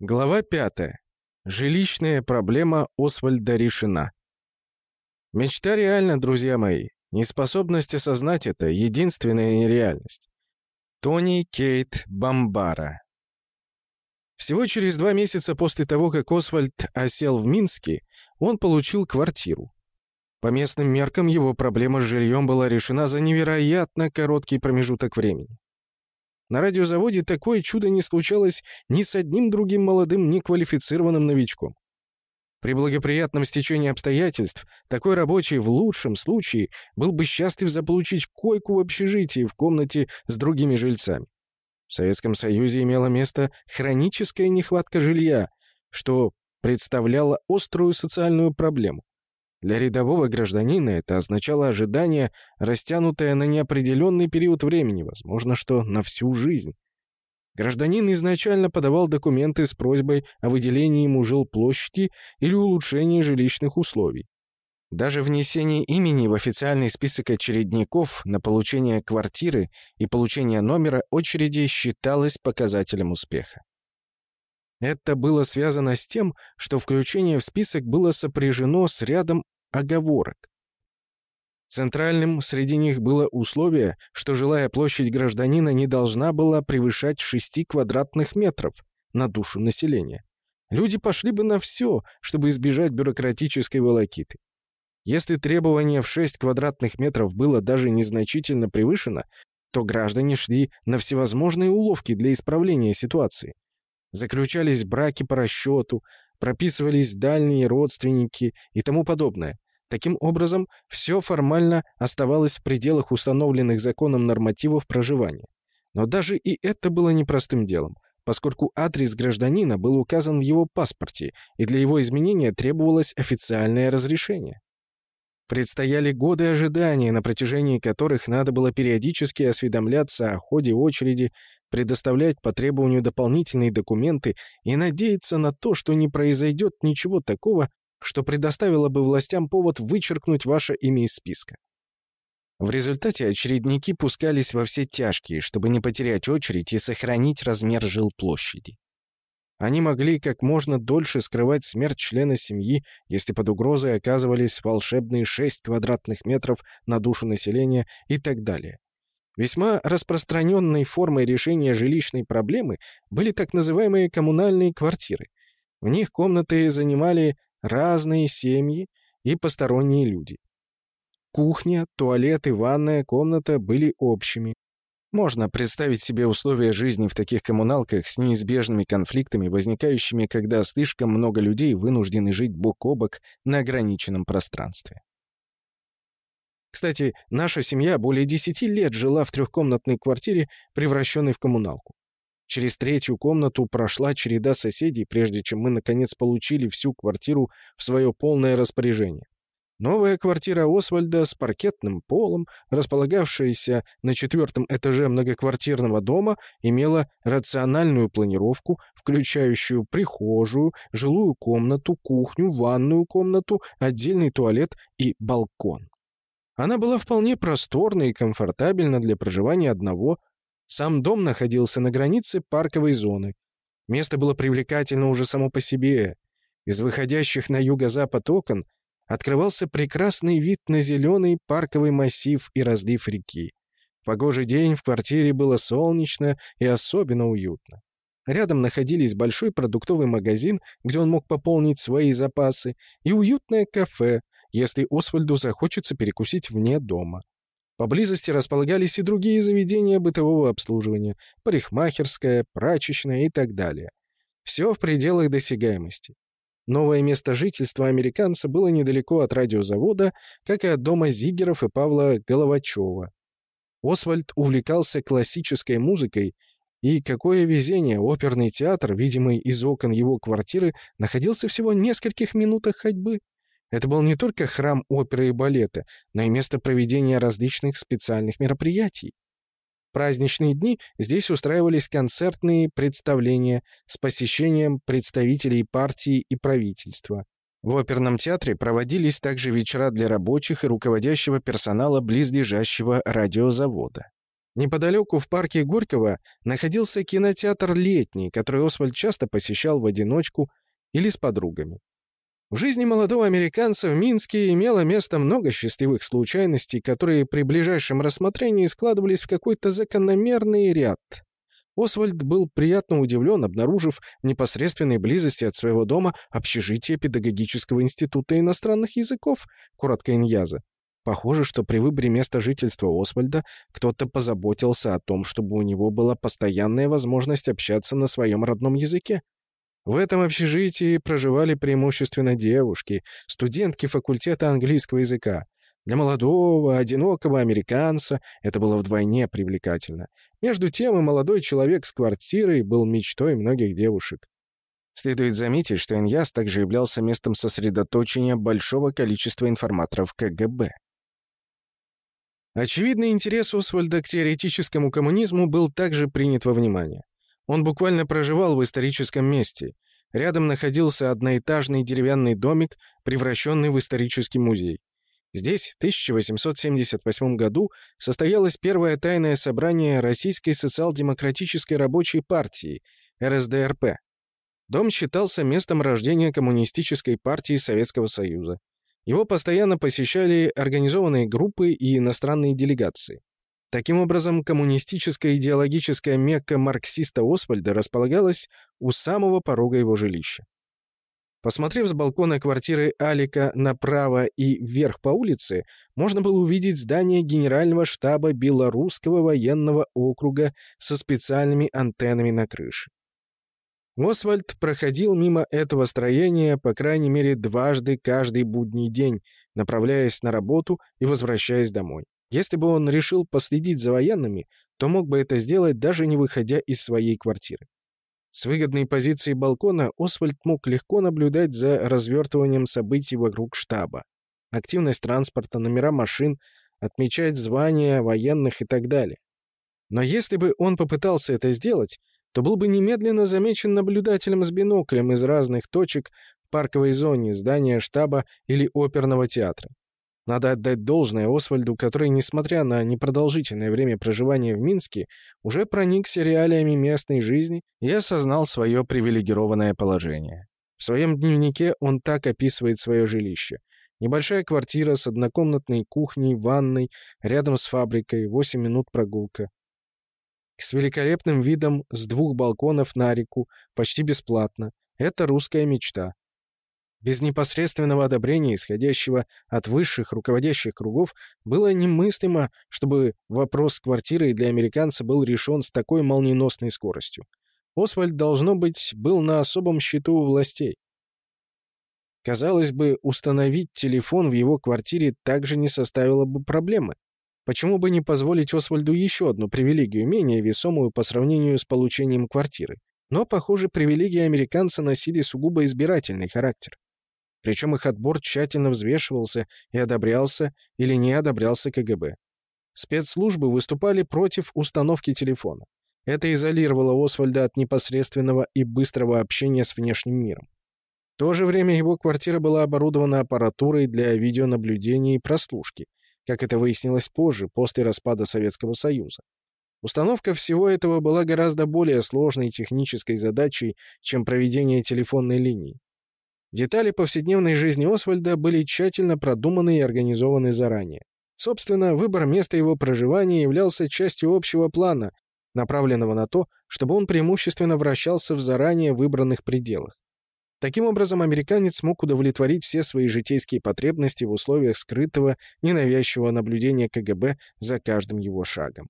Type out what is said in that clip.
Глава 5. Жилищная проблема Освальда решена. Мечта реальна, друзья мои. Неспособность осознать это — единственная нереальность. Тони Кейт Бамбара. Всего через два месяца после того, как Освальд осел в Минске, он получил квартиру. По местным меркам его проблема с жильем была решена за невероятно короткий промежуток времени. На радиозаводе такое чудо не случалось ни с одним другим молодым неквалифицированным новичком. При благоприятном стечении обстоятельств такой рабочий в лучшем случае был бы счастлив заполучить койку в общежитии в комнате с другими жильцами. В Советском Союзе имела место хроническая нехватка жилья, что представляло острую социальную проблему. Для рядового гражданина это означало ожидание, растянутое на неопределенный период времени, возможно, что на всю жизнь. Гражданин изначально подавал документы с просьбой о выделении ему жилплощади или улучшении жилищных условий. Даже внесение имени в официальный список очередников на получение квартиры и получение номера очереди считалось показателем успеха. Это было связано с тем, что включение в список было сопряжено с рядом оговорок. Центральным среди них было условие, что жилая площадь гражданина не должна была превышать 6 квадратных метров на душу населения. Люди пошли бы на все, чтобы избежать бюрократической волокиты. Если требование в 6 квадратных метров было даже незначительно превышено, то граждане шли на всевозможные уловки для исправления ситуации. Заключались браки по расчету, прописывались дальние родственники и тому подобное. Таким образом, все формально оставалось в пределах установленных законом нормативов проживания. Но даже и это было непростым делом, поскольку адрес гражданина был указан в его паспорте, и для его изменения требовалось официальное разрешение. Предстояли годы ожидания, на протяжении которых надо было периодически осведомляться о ходе очереди, предоставлять по требованию дополнительные документы и надеяться на то, что не произойдет ничего такого, что предоставило бы властям повод вычеркнуть ваше имя из списка. В результате очередники пускались во все тяжкие, чтобы не потерять очередь и сохранить размер жилплощади. Они могли как можно дольше скрывать смерть члена семьи, если под угрозой оказывались волшебные 6 квадратных метров на душу населения и так далее. Весьма распространенной формой решения жилищной проблемы были так называемые коммунальные квартиры. В них комнаты занимали разные семьи и посторонние люди. Кухня, туалет и ванная комната были общими, можно представить себе условия жизни в таких коммуналках с неизбежными конфликтами, возникающими, когда слишком много людей вынуждены жить бок о бок на ограниченном пространстве. Кстати, наша семья более 10 лет жила в трехкомнатной квартире, превращенной в коммуналку. Через третью комнату прошла череда соседей, прежде чем мы, наконец, получили всю квартиру в свое полное распоряжение. Новая квартира Освальда с паркетным полом, располагавшаяся на четвертом этаже многоквартирного дома, имела рациональную планировку, включающую прихожую, жилую комнату, кухню, ванную комнату, отдельный туалет и балкон. Она была вполне просторна и комфортабельна для проживания одного. Сам дом находился на границе парковой зоны. Место было привлекательно уже само по себе. Из выходящих на юго-запад окон – открывался прекрасный вид на зеленый парковый массив и разлив реки. В погожий день в квартире было солнечно и особенно уютно. Рядом находились большой продуктовый магазин, где он мог пополнить свои запасы, и уютное кафе, если Освальду захочется перекусить вне дома. Поблизости располагались и другие заведения бытового обслуживания, парикмахерская, прачечная и так далее. Все в пределах досягаемости. Новое место жительства американца было недалеко от радиозавода, как и от дома Зигеров и Павла Головачева. Освальд увлекался классической музыкой, и какое везение, оперный театр, видимый из окон его квартиры, находился всего в нескольких минутах ходьбы. Это был не только храм оперы и балета, но и место проведения различных специальных мероприятий праздничные дни здесь устраивались концертные представления с посещением представителей партии и правительства. В оперном театре проводились также вечера для рабочих и руководящего персонала близлежащего радиозавода. Неподалеку в парке Горького находился кинотеатр «Летний», который Освальд часто посещал в одиночку или с подругами. В жизни молодого американца в Минске имело место много счастливых случайностей, которые при ближайшем рассмотрении складывались в какой-то закономерный ряд. Освальд был приятно удивлен, обнаружив в непосредственной близости от своего дома общежитие Педагогического института иностранных языков, коротко Иньяза. Похоже, что при выборе места жительства Освальда кто-то позаботился о том, чтобы у него была постоянная возможность общаться на своем родном языке. В этом общежитии проживали преимущественно девушки, студентки факультета английского языка. Для молодого, одинокого американца это было вдвойне привлекательно. Между тем и молодой человек с квартирой был мечтой многих девушек. Следует заметить, что Иньяс также являлся местом сосредоточения большого количества информаторов КГБ. Очевидный интерес Освальда к теоретическому коммунизму был также принят во внимание. Он буквально проживал в историческом месте. Рядом находился одноэтажный деревянный домик, превращенный в исторический музей. Здесь в 1878 году состоялось первое тайное собрание Российской социал-демократической рабочей партии, РСДРП. Дом считался местом рождения Коммунистической партии Советского Союза. Его постоянно посещали организованные группы и иностранные делегации. Таким образом, коммунистическая идеологическая мекка марксиста Освальда располагалась у самого порога его жилища. Посмотрев с балкона квартиры Алика направо и вверх по улице, можно было увидеть здание Генерального штаба Белорусского военного округа со специальными антеннами на крыше. Освальд проходил мимо этого строения по крайней мере дважды каждый будний день, направляясь на работу и возвращаясь домой. Если бы он решил последить за военными, то мог бы это сделать, даже не выходя из своей квартиры. С выгодной позиции балкона Освальд мог легко наблюдать за развертыванием событий вокруг штаба. Активность транспорта, номера машин, отмечать звания военных и так далее. Но если бы он попытался это сделать, то был бы немедленно замечен наблюдателем с биноклем из разных точек в парковой зоне здания штаба или оперного театра. Надо отдать должное Освальду, который, несмотря на непродолжительное время проживания в Минске, уже проникся реалиями местной жизни и осознал свое привилегированное положение. В своем дневнике он так описывает свое жилище. Небольшая квартира с однокомнатной кухней, ванной, рядом с фабрикой, 8 минут прогулка. С великолепным видом с двух балконов на реку, почти бесплатно. Это русская мечта. Без непосредственного одобрения, исходящего от высших руководящих кругов, было немыслимо, чтобы вопрос с квартирой для американца был решен с такой молниеносной скоростью. Освальд, должно быть, был на особом счету у властей. Казалось бы, установить телефон в его квартире также не составило бы проблемы. Почему бы не позволить Освальду еще одну привилегию, менее весомую по сравнению с получением квартиры? Но, похоже, привилегии американца носили сугубо избирательный характер. Причем их отбор тщательно взвешивался и одобрялся или не одобрялся КГБ. Спецслужбы выступали против установки телефона. Это изолировало Освальда от непосредственного и быстрого общения с внешним миром. В то же время его квартира была оборудована аппаратурой для видеонаблюдения и прослушки, как это выяснилось позже, после распада Советского Союза. Установка всего этого была гораздо более сложной технической задачей, чем проведение телефонной линии. Детали повседневной жизни Освальда были тщательно продуманы и организованы заранее. Собственно, выбор места его проживания являлся частью общего плана, направленного на то, чтобы он преимущественно вращался в заранее выбранных пределах. Таким образом, американец смог удовлетворить все свои житейские потребности в условиях скрытого, ненавязчивого наблюдения КГБ за каждым его шагом.